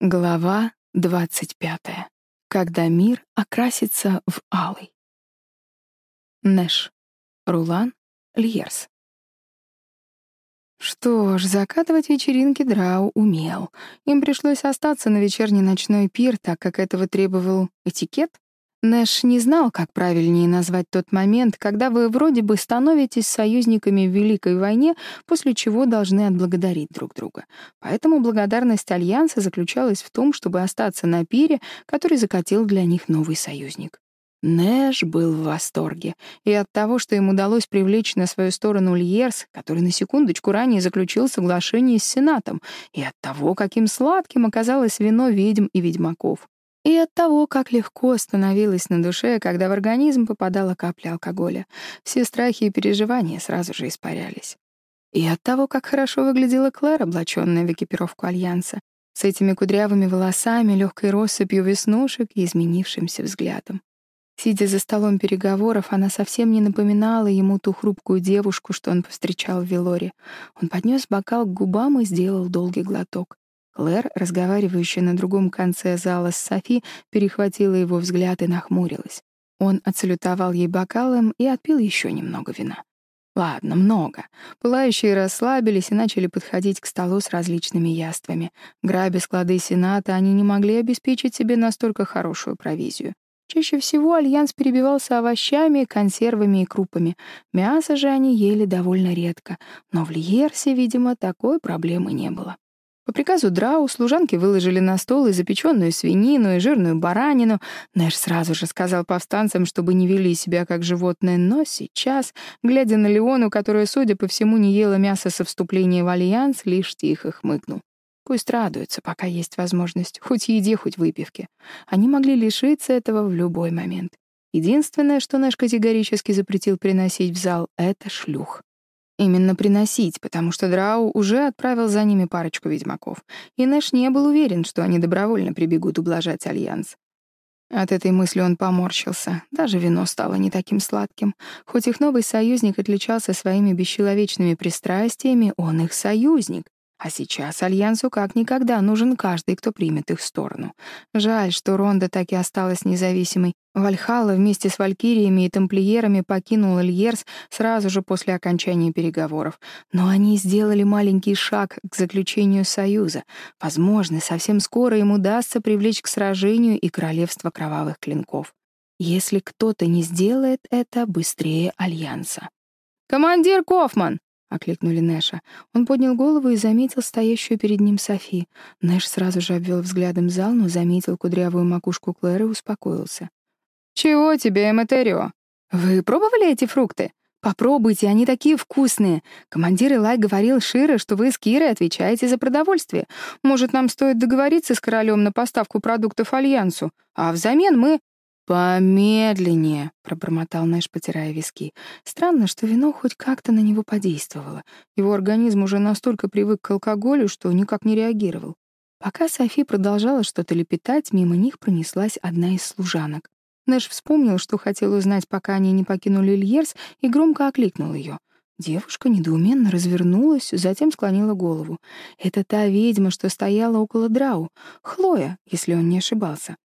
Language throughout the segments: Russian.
Глава 25. Когда мир окрасится в алый. Нэш. Рулан. Льерс. Что ж, закатывать вечеринки Драу умел. Им пришлось остаться на вечерний ночной пир, так как этого требовал этикет, Нэш не знал, как правильнее назвать тот момент, когда вы вроде бы становитесь союзниками в Великой войне, после чего должны отблагодарить друг друга. Поэтому благодарность Альянса заключалась в том, чтобы остаться на пире, который закатил для них новый союзник. Нэш был в восторге. И от того, что им удалось привлечь на свою сторону Льерс, который на секундочку ранее заключил соглашение с Сенатом, и от того, каким сладким оказалось вино ведьм и ведьмаков. и от того, как легко становилось на душе, когда в организм попадала капля алкоголя. Все страхи и переживания сразу же испарялись. И от того, как хорошо выглядела Клэр, облаченная в экипировку Альянса, с этими кудрявыми волосами, легкой россыпью веснушек и изменившимся взглядом. Сидя за столом переговоров, она совсем не напоминала ему ту хрупкую девушку, что он повстречал в Велоре. Он поднес бокал к губам и сделал долгий глоток. Клэр, разговаривающая на другом конце зала с Софи, перехватила его взгляд и нахмурилась. Он отсалютовал ей бокалом и отпил еще немного вина. Ладно, много. Пылающие расслабились и начали подходить к столу с различными яствами. Грабя склады Сената, они не могли обеспечить себе настолько хорошую провизию. Чаще всего альянс перебивался овощами, консервами и крупами. Мясо же они ели довольно редко, но в Льерсе, видимо, такой проблемы не было. По приказу Драу служанки выложили на стол и запеченную свинину, и жирную баранину. Нэш сразу же сказал повстанцам, чтобы не вели себя как животные, но сейчас, глядя на Леону, которая, судя по всему, не ела мясо со вступления в альянс, лишь тихо хмыкнул. Пусть радуются, пока есть возможность, хоть еде, хоть выпивке. Они могли лишиться этого в любой момент. Единственное, что Нэш категорически запретил приносить в зал, — это шлюх. Именно приносить, потому что Драу уже отправил за ними парочку ведьмаков, и Нэш не был уверен, что они добровольно прибегут ублажать Альянс. От этой мысли он поморщился. Даже вино стало не таким сладким. Хоть их новый союзник отличался своими бесчеловечными пристрастиями, он их союзник. А сейчас Альянсу как никогда нужен каждый, кто примет их сторону. Жаль, что Ронда так и осталась независимой. Вальхалла вместе с валькириями и тамплиерами покинула Льерс сразу же после окончания переговоров. Но они сделали маленький шаг к заключению союза. Возможно, совсем скоро им удастся привлечь к сражению и королевство кровавых клинков. Если кто-то не сделает это быстрее Альянса. «Командир Кофман!» — окликнули Нэша. Он поднял голову и заметил стоящую перед ним Софи. Нэш сразу же обвел взглядом зал, но заметил кудрявую макушку Клэр и успокоился. «Чего тебе, Эматерио? Вы пробовали эти фрукты? Попробуйте, они такие вкусные. Командир Илай говорил Шире, что вы с «Помедленнее», — пробормотал Нэш, потирая виски. Странно, что вино хоть как-то на него подействовало. Его организм уже настолько привык к алкоголю, что никак не реагировал. Пока Софи продолжала что-то лепетать, мимо них пронеслась одна из служанок. Нэш вспомнил, что хотел узнать, пока они не покинули Ильерс, и громко окликнул ее. Девушка недоуменно развернулась, затем склонила голову. Это та ведьма, что стояла около Драу. Хлоя, если он не ошибался.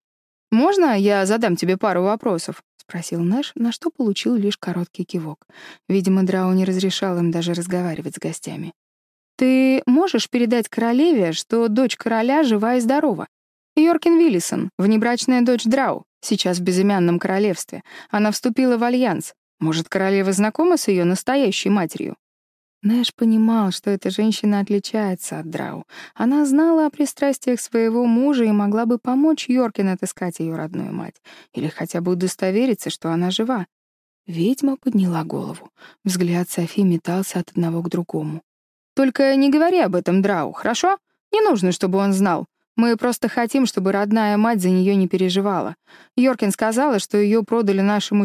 «Можно я задам тебе пару вопросов?» — спросил Нэш, на что получил лишь короткий кивок. Видимо, Драу не разрешал им даже разговаривать с гостями. «Ты можешь передать королеве, что дочь короля жива и здорова? Йоркин Виллисон, внебрачная дочь Драу, сейчас в безымянном королевстве. Она вступила в альянс. Может, королева знакома с ее настоящей матерью?» Нэш понимал, что эта женщина отличается от Драу. Она знала о пристрастиях своего мужа и могла бы помочь Йоркин отыскать ее родную мать. Или хотя бы удостовериться, что она жива. Ведьма подняла голову. Взгляд Софи метался от одного к другому. «Только не говори об этом Драу, хорошо? Не нужно, чтобы он знал. Мы просто хотим, чтобы родная мать за нее не переживала. Йоркин сказала, что ее продали нашему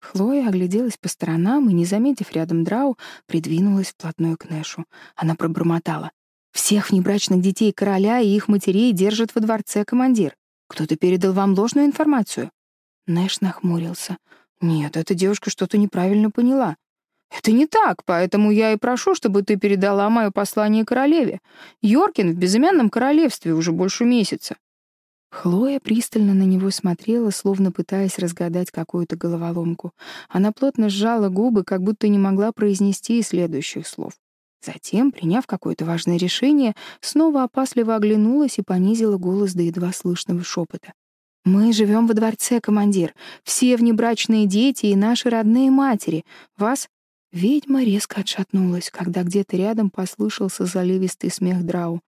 сенату, но с ней все в порядке. Хлоя огляделась по сторонам и, не заметив рядом Драу, придвинулась вплотную к Нэшу. Она пробормотала. «Всех внебрачных детей короля и их матерей держат во дворце командир. Кто-то передал вам ложную информацию?» Нэш нахмурился. «Нет, эта девушка что-то неправильно поняла. Это не так, поэтому я и прошу, чтобы ты передала мое послание королеве. Йоркин в безымянном королевстве уже больше месяца. Хлоя пристально на него смотрела, словно пытаясь разгадать какую-то головоломку. Она плотно сжала губы, как будто не могла произнести следующих слов. Затем, приняв какое-то важное решение, снова опасливо оглянулась и понизила голос до едва слышного шепота. «Мы живем во дворце, командир. Все внебрачные дети и наши родные матери. Вас...» Ведьма резко отшатнулась, когда где-то рядом послышался заливистый смех Драу. Она с распахнутыми от страха глазами развернулась к выходу и бросила через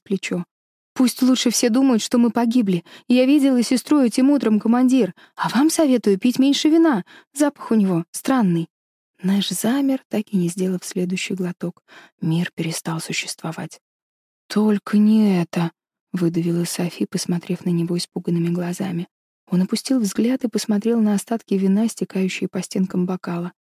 плечо. «Пусть лучше все думают, что мы погибли. Я видела сестру этим утром, командир. А вам советую пить меньше вина. Запах у него странный». Нэш замер, так и не сделав следующий глоток. Мир перестал существовать. «Только не это», — выдавила Софи, посмотрев на него испуганными глазами. Он опустил взгляд и посмотрел на остатки вина, стекающие по стенкам бокала. Просчитался. Я снова просчитался. Фужер выпал из его ослабших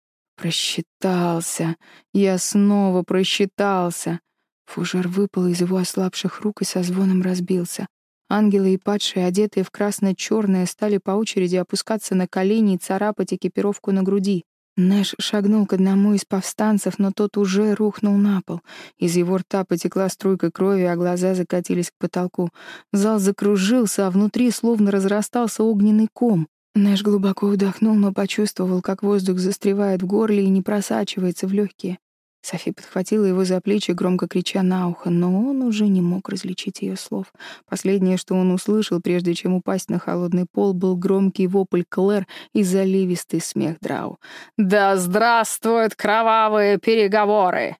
рук и со звоном разбился. Ангелы и падшие, одетые в красно-черное, стали по очереди опускаться на колени и царапать экипировку на груди. Нэш шагнул к одному из повстанцев, но тот уже рухнул на пол. Из его рта потекла струйка крови, а глаза закатились к потолку. Зал закружился, а внутри словно разрастался огненный ком. Нэш глубоко вдохнул, но почувствовал, как воздух застревает в горле и не просачивается в легкие. Софи подхватила его за плечи, громко крича на ухо, но он уже не мог различить ее слов. Последнее, что он услышал, прежде чем упасть на холодный пол, был громкий вопль Клэр и заливистый смех Драу. «Да здравствуют кровавые переговоры!»